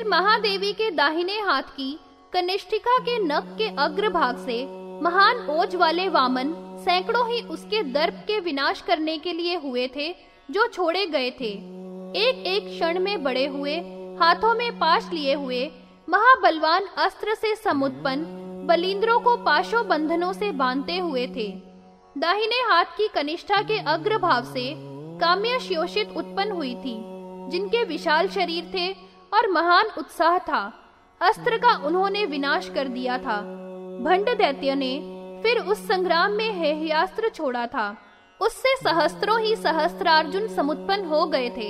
फिर महादेवी के दाहिने हाथ की कनिष्ठिका के नख के अग्रभाग से महान ओज वाले वामन सैकड़ों ही उसके दर्प के विनाश करने के लिए हुए थे, जो छोड़े गए थे। एक एक क्षण में बड़े हुए, हाथों में पाश लिए हुए महाबलवान अस्त्र से समुत्पन्न बलिंद्रों को पाशो बंधनों से बांधते हुए थे। दाहिने हाथ की कनिष्ठा के अग्रभाव से काम्य शोषित उत्पन्न हुई थी, जिनके विशाल शरीर थे और महान उत्साह था। अस्त्र का उन्होंने विनाश कर दिया था। भंड दैत्य ने फिर उस संग्राम में हेहयास्त्र छोड़ा था। उससे सहस्त्रों ही सहस्त्रार्जुन समुत्पन्न हो गए थे।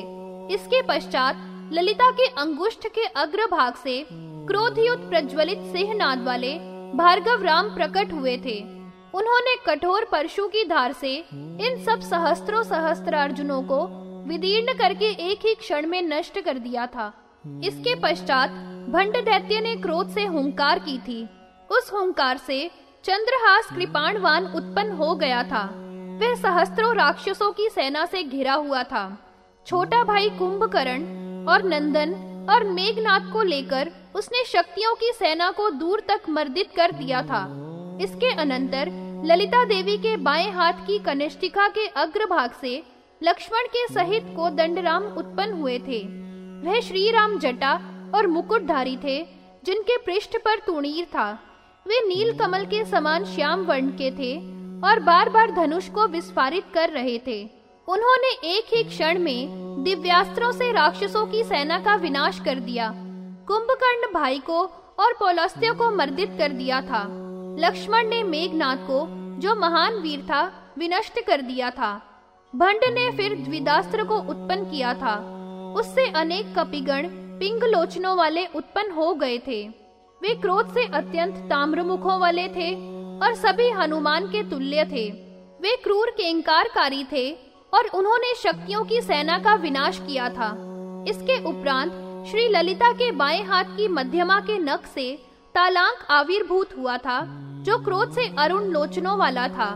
इसके पश्चात ललिता के अंगुष्ठ के अग्रभाग से क्रोधयुक्त प्रज्वलित सिंहनाद वाले भार्गव राम प्रकट हुए थे। उन्होंने कठोर परशु की धार से इन सब सहस्त्रों सहस्त्रार्जुनों को विदीर्ण करके एक ही क्षण में नष्ट कर दिया था। इसके पश्चात भंड दैत्य ने क्रोध से हुंकार की थी। उस हुंकार से चंद्रहास कृपाणवान उत्पन्न हो गया था। वह सहस्त्रों राक्षसों की सेना से घिरा हुआ था। छोटा भाई कुंभकर्ण और नंदन और मेघनाथ को लेकर उसने शक्तियों की सेना को दूर तक मर्दित कर दिया था। इसके अनंतर ललिता देवी के बाएँ हाथ की कनिष्ठिका के अग्रभाग से लक्ष्मण के सहित को दंडराम उत्पन्न हुए थे। वह श्री राम जटा और मुकुटधारी थे, जिनके पृष्ठ पर तुणीर था। वे नील कमल के समान श्याम वर्ण के थे और बार बार धनुष को विस्फारित कर रहे थे। उन्होंने एक ही क्षण में दिव्यास्त्रों से राक्षसों की सेना का विनाश कर दिया। कुंभकर्ण भाई को और पौलस्त्य को मर्दित कर दिया था। लक्ष्मण ने मेघनाथ को, जो महान वीर था, विनष्ट कर दिया था। भंड ने फिर द्विदास्त्र को उत्पन्न किया था। उससे अनेक कपिगण, पिंगलोचनों वाले उत्पन्न हो गए थे। वे क्रोध से अत्यंत ताम्रमुखों वाले थे और सभी हनुमान के तुल्य थे। वे क्रूर केंकारकारी थे और उन्होंने शक्तियों की सेना का विनाश किया था। इसके उपरांत श्री ललिता के बाएँ हाथ की मध्यमा के नख से तालांक आविर्भूत हुआ था, जो क्रोध से अरुण लोचनों वाला था।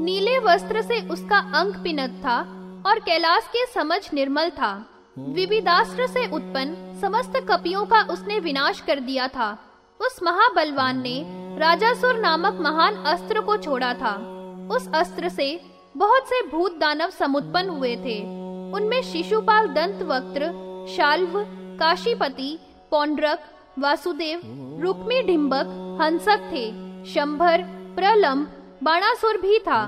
नीले वस्त्र से उसका अंक पिनत था और कैलाश के समझ निर्मल था। विविदास्त्र से उत्पन्न समस्त कपियों का उसने विनाश कर दिया था। उस महाबलवान ने राजासुर नामक महान अस्त्र को छोड़ा था। उस अस्त्र से बहुत से भूत दानव समुत्पन्न हुए थे। उनमें शिशुपाल दंत वक्त्र, शाल्व, काशीपति, पौंड्रक, वासुदेव, रुक्मी ढिम्बक हंसक थे। शंभर प्रलम्ब बाणासुर भी था।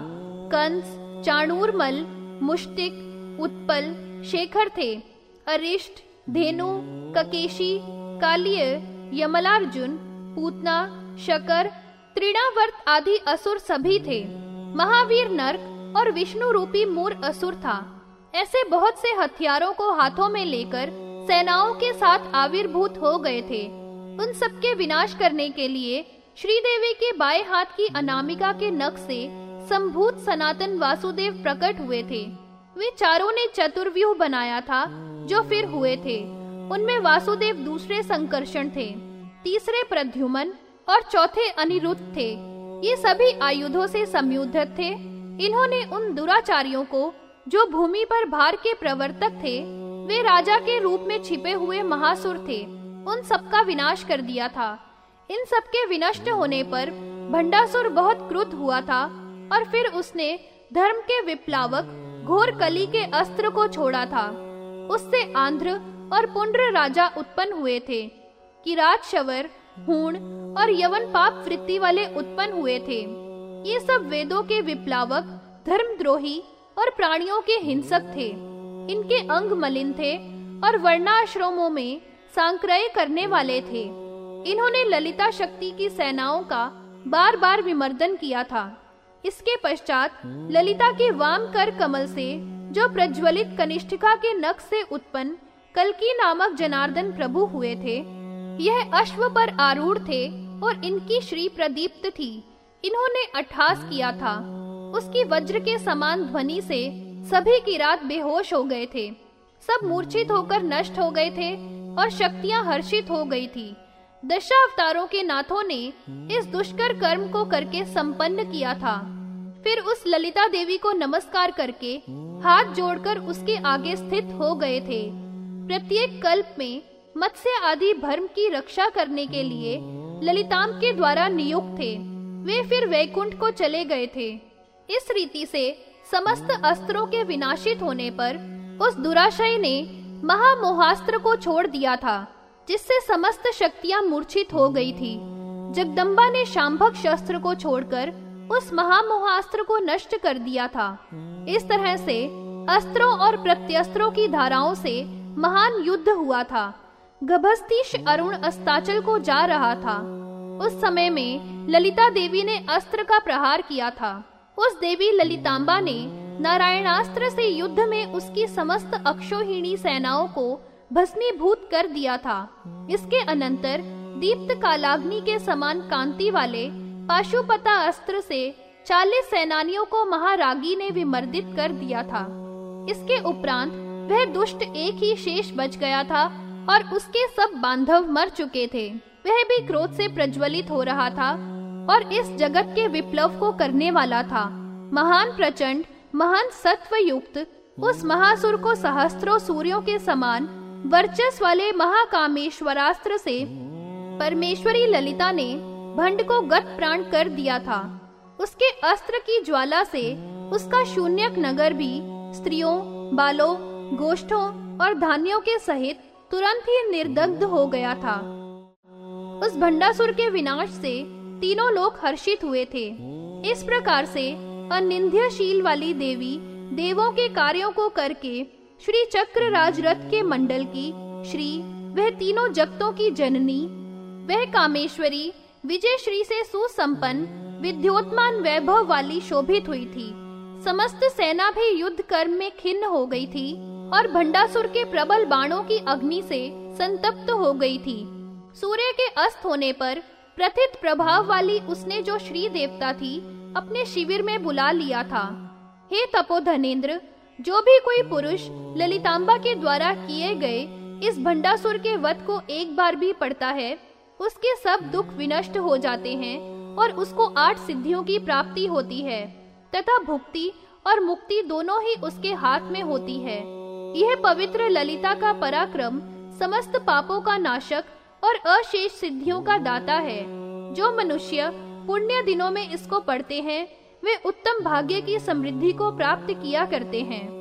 कंस, चाणूरमल, मुष्टिक, उत्पल, शेखर थे। अरिष्ट, धेनु, ककेशी, कालिय, यमलार्जुन, पूतना, शकर, त्रिणावर्त आदि असुर सभी थे। महावीर नर्क और विष्णु रूपी मूर असुर था। ऐसे बहुत से हथियारों को हाथों में लेकर सेनाओं के साथ आविर्भूत हो गए थे। उन सबके विनाश करने के लिए श्रीदेवी के बाएँ हाथ की अनामिका के नख से संभूत सनातन वासुदेव प्रकट हुए थे। वे चारों ने चतुर्व्यूह बनाया था जो फिर हुए थे, उनमें वासुदेव दूसरे संकर्षण थे, तीसरे प्रद्युमन और चौथे अनिरुद्ध थे। ये सभी आयुधों से संयुद्धत थे। इन्होंने उन दुराचारियों को, जो भूमि पर भार के प्रवर्तक थे, वे राजा के रूप में छिपे हुए महासुर थे। उन सबका विनाश कर दिया था। इन सबके विनष्ट होने पर भंडासुर बहुत क्रुद्ध हुआ था और फिर उसने धर्म के विप्लावक घोर कली के अस्त्र को छोड़ा था। उससे आंध्र और पुंड्र राजा उत्पन्न हुए थे। किरात शवर, हूण और यवन पाप वृत्ति वाले उत्पन्न हुए थे। ये सब वेदों के विप्लावक, धर्मद्रोही और प्राणियों के हिंसक थे। इनके अंग मलिन थे और वर्णाश्रमों में सांक्रय करने वाले थे। इन्होंने ललिता शक्ति की सेनाओं का बार बार विमर्दन किया था। इसके पश्चात ललिता के वाम कर कमल से जो प्रज्वलित कनिष्ठिका के नख से उत्पन्न कलकी नामक जनार्दन प्रभु हुए थे। यह अश्व पर आरूढ़ थे और इनकी श्री प्रदीप्त थी। इन्होंने अठास किया था। उसकी वज्र के समान ध्वनि से सभी की रात बेहोश हो गए थे। सब मूर्छित होकर नष्ट हो गए थे और शक्तियाँ हर्षित हो गई थी। दशावतारों के नाथों ने इस दुष्कर कर्म को करके संपन्न किया था। फिर उस ललिता देवी को नमस्कार करके हाथ जोड़कर उसके आगे स्थित हो गए थे। प्रत्येक कल्प में मत्स्य आदि भर्म की रक्षा करने के लिए ललिताम के द्वारा नियुक्त थे। वे फिर वैकुंठ को चले गए थे। इस रीति से समस्त अस्त्रों के विनाशित होने पर उस दुराशय ने महामोहास्त्र को छोड़ दिया था, जिससे समस्त शक्तियाँ मूर्छित हो गई थी। जगदम्बा ने शांभक शस्त्र को छोड़कर उस महामोहास्त्र को नष्ट कर दिया था। इस तरह से अस्त्रों और प्रत्यस्त्रों की धाराओं से महान युद्ध हुआ था। गभस्तीश अरुण अस्ताचल को जा रहा था। उस समय में ललिता देवी ने अस्त्र का प्रहार किया था। उस देवी ललितांबा ने नारायणास्त्र से युद्ध में उसकी समस्त अक्षोहिणी सेनाओं को भस्मीभूत कर दिया था। इसके अनंतर दीप्त कालाग्नि के समान कांति वाले पाशुपता अस्त्र से चालीस सेनानियों को महारागी ने विमर्दित कर दिया था। इसके उपरांत वह दुष्ट एक ही शेष बच गया था और उसके सब बांधव मर चुके थे। वह भी क्रोध से प्रज्वलित हो रहा था और इस जगत के विप्लव को करने वाला था। महान प्रचंड, महान सत्व युक्त उस महासुर को सहस्त्रों सूर्यों के समान वर्चस्व वाले महाकामेश्वरास्त्र से परमेश्वरी ललिता ने भंड को गत प्राण कर दिया था। उसके अस्त्र की ज्वाला से उसका शून्यक नगर भी स्त्रियों, बालों, गोष्ठों और धान्यों के सहित तुरंत ही निर्दग्ध हो गया था। उस भंडासुर के विनाश से तीनों लोग हर्षित हुए थे। इस प्रकार से अनिंध्यशील वाली देवी देवों के कार्यों को करके श्री चक्र राज रथ के मंडल की, श्री, वह तीनों जगतों की जननी, वह कामेश्वरी विजय श्री से सुसंपन्न, विद्योत्मान वैभव वाली शोभित हुई थी। समस्त सेना भी युद्ध कर्म में खिन्न हो गई थी और भंडासुर के प्रबल बाणों की अग्नि से संतप्त हो गई थी। सूर्य के अस्त होने पर प्रथित प्रभाव वाली उसने जो श्री देवता थी, अपने शिविर में बुला लिया था। हे तपोधनेन्द्र, जो भी कोई पुरुष ललितांबा के द्वारा किए गए इस भंडासुर के वध को एक बार भी पढ़ता है उसके सब दुख विनष्ट हो जाते हैं और उसको आठ सिद्धियों की प्राप्ति होती है, तथा भुक्ति और मुक्ति दोनों ही उसके हाथ में होती है। यह पवित्र ललिता का पराक्रम, समस्त पापों का नाशक और अशेष सिद्धियों का दाता है। जो मनुष्य पुण्य दिनों में इसको पढ़ते हैं, वे उत्तम भाग्य की समृद्धि को प्राप्त किया करते हैं।